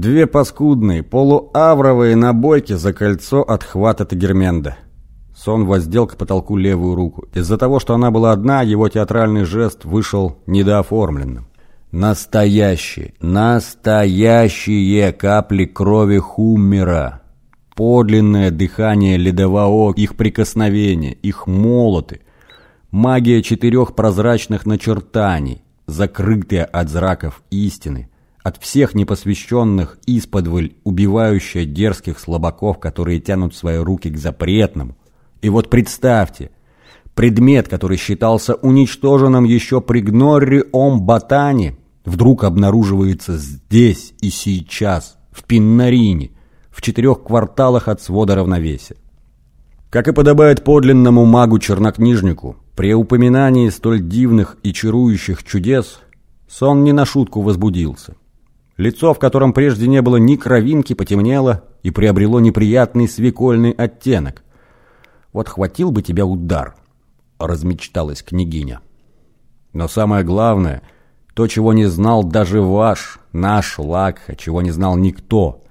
Две паскудные, полуавровые набойки за кольцо от хвата Тагерменда. Сон воздел к потолку левую руку. Из-за того, что она была одна, его театральный жест вышел недооформленным. Настоящие, настоящие капли крови Хуммера. Подлинное дыхание ледового, их прикосновение, их молоты. Магия четырех прозрачных начертаний, закрытые от зраков истины. От всех непосвященных исподволь, убивающая дерзких слабаков, которые тянут свои руки к запретному. И вот представьте, предмет, который считался уничтоженным еще при Гнорри Ом-Батане, вдруг обнаруживается здесь и сейчас, в Пиннарине, в четырех кварталах от свода равновесия. Как и подобает подлинному магу-чернокнижнику, при упоминании столь дивных и чарующих чудес сон не на шутку возбудился. Лицо, в котором прежде не было ни кровинки, потемнело и приобрело неприятный свекольный оттенок. «Вот хватил бы тебя удар», — размечталась княгиня. Но самое главное — то, чего не знал даже ваш, наш Лакха, чего не знал никто.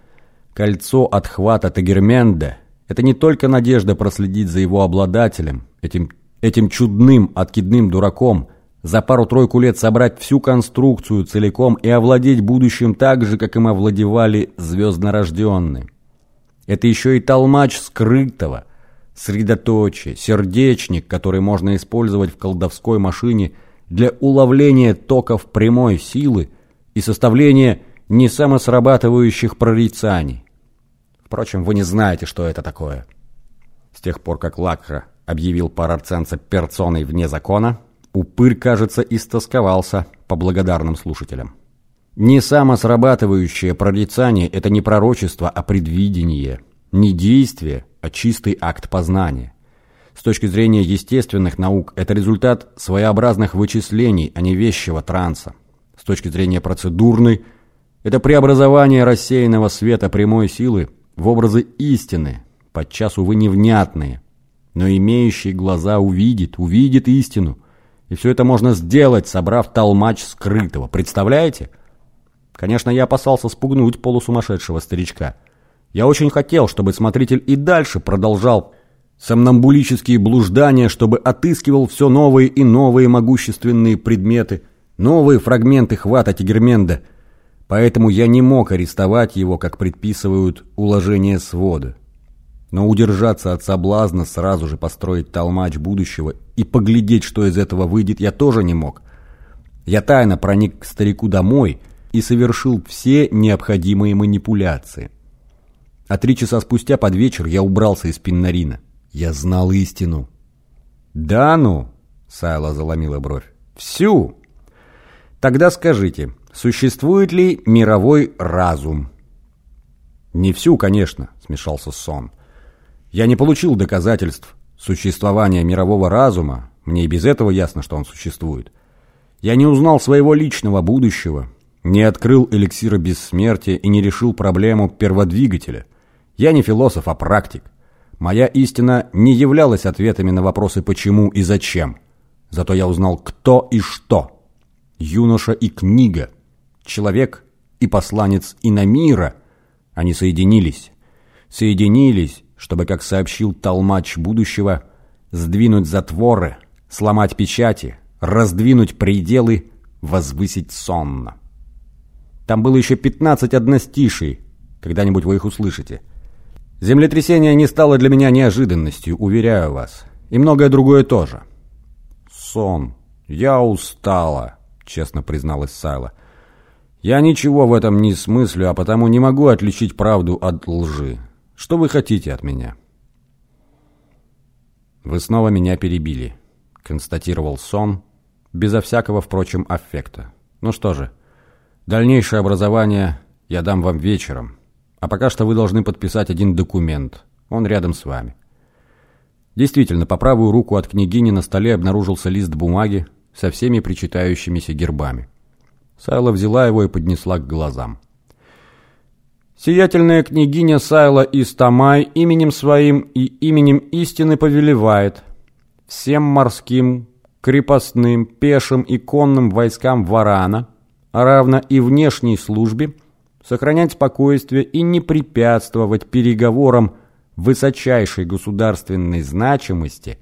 Кольцо отхвата Тагерменда — это не только надежда проследить за его обладателем, этим, этим чудным откидным дураком, за пару-тройку лет собрать всю конструкцию целиком и овладеть будущим так же, как им овладевали звезднорожденные. Это еще и толмач скрытого, средоточие, сердечник, который можно использовать в колдовской машине — для уловления токов прямой силы и составления несамосрабатывающих прорицаний. Впрочем, вы не знаете, что это такое. С тех пор, как Лакра объявил парарценца перцоной вне закона, упырь, кажется, истосковался по благодарным слушателям. Не самосрабатывающее прорицание – это не пророчество, а предвидение, не действие, а чистый акт познания. С точки зрения естественных наук, это результат своеобразных вычислений, а не вещего транса. С точки зрения процедурной, это преобразование рассеянного света прямой силы в образы истины, подчас, увы, невнятные. Но имеющий глаза увидит, увидит истину. И все это можно сделать, собрав толмач скрытого. Представляете? Конечно, я опасался спугнуть полусумасшедшего старичка. Я очень хотел, чтобы смотритель и дальше продолжал сомнамбулические блуждания, чтобы отыскивал все новые и новые могущественные предметы, новые фрагменты хвата Тигерменда. Поэтому я не мог арестовать его, как предписывают уложения свода. Но удержаться от соблазна сразу же построить толмач будущего и поглядеть, что из этого выйдет, я тоже не мог. Я тайно проник к старику домой и совершил все необходимые манипуляции. А три часа спустя под вечер я убрался из Пиннарина. Я знал истину. Да ну, Сайла заломила бровь. Всю. Тогда скажите, существует ли мировой разум? Не всю, конечно, смешался Сон. Я не получил доказательств существования мирового разума, мне и без этого ясно, что он существует. Я не узнал своего личного будущего, не открыл эликсира бессмертия и не решил проблему перводвигателя. Я не философ, а практик. Моя истина не являлась ответами на вопросы «почему» и «зачем». Зато я узнал «кто» и «что». Юноша и книга. Человек и посланец Инамира. Они соединились. Соединились, чтобы, как сообщил толмач будущего, сдвинуть затворы, сломать печати, раздвинуть пределы, возвысить сонно. Там было еще пятнадцать одностишей. Когда-нибудь вы их услышите. Землетрясение не стало для меня неожиданностью, уверяю вас. И многое другое тоже. Сон. Я устала, честно призналась Сайла. Я ничего в этом не смыслю, а потому не могу отличить правду от лжи. Что вы хотите от меня? Вы снова меня перебили, констатировал Сон, безо всякого, впрочем, аффекта. Ну что же, дальнейшее образование я дам вам вечером. А пока что вы должны подписать один документ. Он рядом с вами. Действительно, по правую руку от княгини на столе обнаружился лист бумаги со всеми причитающимися гербами. Сайла взяла его и поднесла к глазам. «Сиятельная княгиня Сайла Истамай именем своим и именем истины повелевает всем морским, крепостным, пешим и конным войскам Варана, а равно и внешней службе, сохранять спокойствие и не препятствовать переговорам высочайшей государственной значимости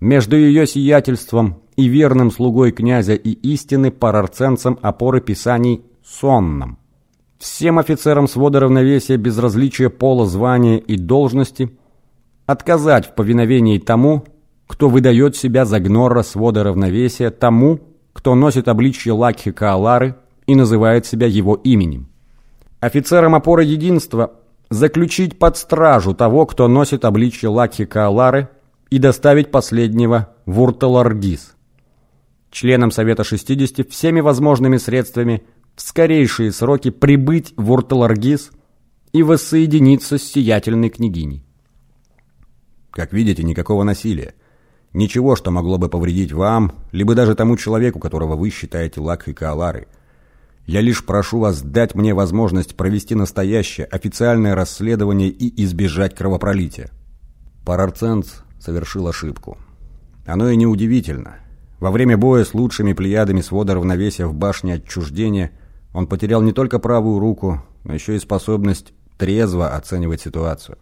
между ее сиятельством и верным слугой князя и истины парарценцем опоры писаний сонным. Всем офицерам свода равновесия без различия пола, звания и должности отказать в повиновении тому, кто выдает себя за гнора свода равновесия, тому, кто носит обличье Лакхи Каалары и называет себя его именем. Офицерам опоры единства заключить под стражу того, кто носит обличье Лакхи Каалары, и доставить последнего в Урталаргиз. Членам Совета 60 всеми возможными средствами в скорейшие сроки прибыть в Урталаргиз и воссоединиться с сиятельной княгиней. Как видите, никакого насилия. Ничего, что могло бы повредить вам, либо даже тому человеку, которого вы считаете Лакхой Кааларой. Я лишь прошу вас дать мне возможность провести настоящее официальное расследование и избежать кровопролития. Парарценц совершил ошибку. Оно и неудивительно. Во время боя с лучшими плеядами свода равновесия в башне отчуждения он потерял не только правую руку, но еще и способность трезво оценивать ситуацию.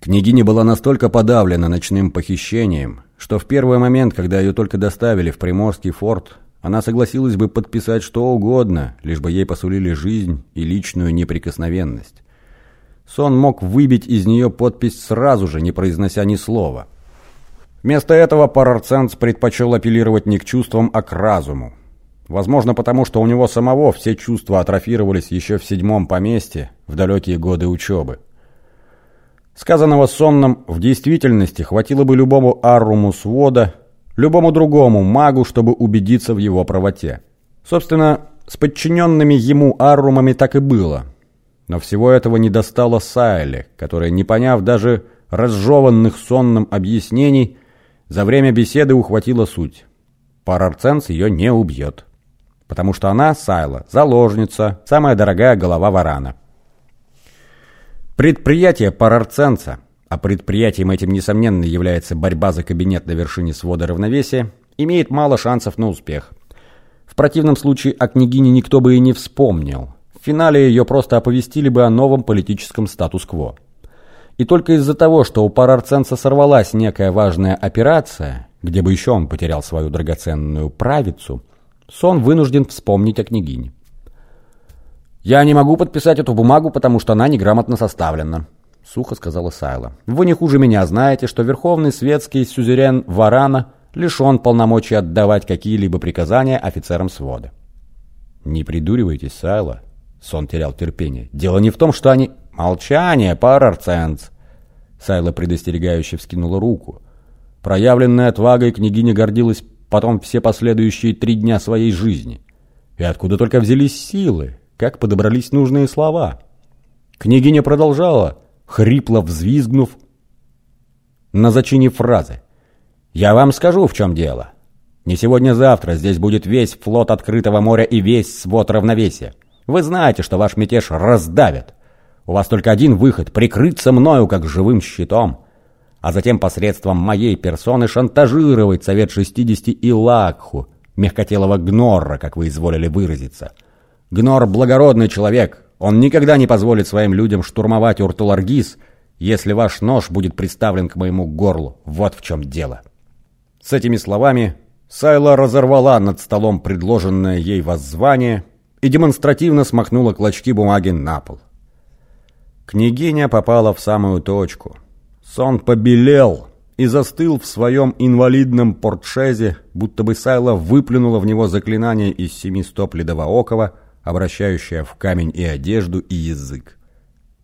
Княгиня была настолько подавлена ночным похищением, что в первый момент, когда ее только доставили в Приморский форт, она согласилась бы подписать что угодно, лишь бы ей посулили жизнь и личную неприкосновенность. Сон мог выбить из нее подпись сразу же, не произнося ни слова. Вместо этого Парарценц предпочел апеллировать не к чувствам, а к разуму. Возможно, потому что у него самого все чувства атрофировались еще в седьмом поместье, в далекие годы учебы. Сказанного сонным в действительности хватило бы любому арруму свода, любому другому магу, чтобы убедиться в его правоте. Собственно, с подчиненными ему аррумами так и было. Но всего этого не достало Сайле, которая, не поняв даже разжеванных сонным объяснений, за время беседы ухватила суть. Парарценс ее не убьет. Потому что она, Сайла, заложница, самая дорогая голова варана. Предприятие Парарценца а предприятием этим, несомненно, является борьба за кабинет на вершине свода равновесия, имеет мало шансов на успех. В противном случае о княгине никто бы и не вспомнил. В финале ее просто оповестили бы о новом политическом статус-кво. И только из-за того, что у Парарценца сорвалась некая важная операция, где бы еще он потерял свою драгоценную правицу, Сон вынужден вспомнить о княгине. «Я не могу подписать эту бумагу, потому что она неграмотно составлена», — сухо сказала Сайла. «Вы не хуже меня знаете, что верховный светский сюзерен Варана лишен полномочий отдавать какие-либо приказания офицерам свода». «Не придуривайтесь, Сайла», — Сон терял терпение. «Дело не в том, что они...» «Молчание, парарценц!» Сайла предостерегающе вскинула руку. Проявленная отвагой княгиня гордилась потом все последующие три дня своей жизни. И откуда только взялись силы, как подобрались нужные слова. Княгиня продолжала, хрипло взвизгнув на зачине фразы. «Я вам скажу, в чем дело. Не сегодня-завтра здесь будет весь флот открытого моря и весь свод равновесия. Вы знаете, что ваш мятеж раздавит. У вас только один выход — прикрыться мною, как живым щитом, а затем посредством моей персоны шантажировать Совет 60 и Лакху, мягкотелого гнорра, как вы изволили выразиться. Гнор — благородный человек, он никогда не позволит своим людям штурмовать Уртуларгиз, если ваш нож будет приставлен к моему горлу. Вот в чем дело». С этими словами Сайла разорвала над столом предложенное ей воззвание и демонстративно смахнула клочки бумаги на пол. Княгиня попала в самую точку. Сон побелел и застыл в своем инвалидном портшезе, будто бы Сайла выплюнула в него заклинание из семи стоп ледовоокова, обращающая в камень и одежду, и язык.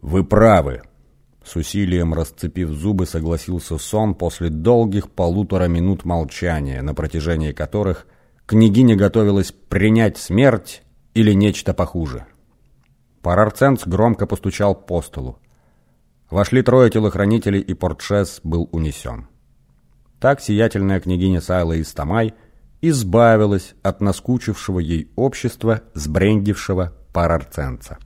«Вы правы», — с усилием расцепив зубы, согласился сон после долгих полутора минут молчания, на протяжении которых княгиня готовилась принять смерть или нечто похуже. Парарценц громко постучал по столу. Вошли трое телохранителей, и портшес был унесен. Так сиятельная княгиня Сайла Истамай — избавилась от наскучившего ей общества сбрендившего парарценца.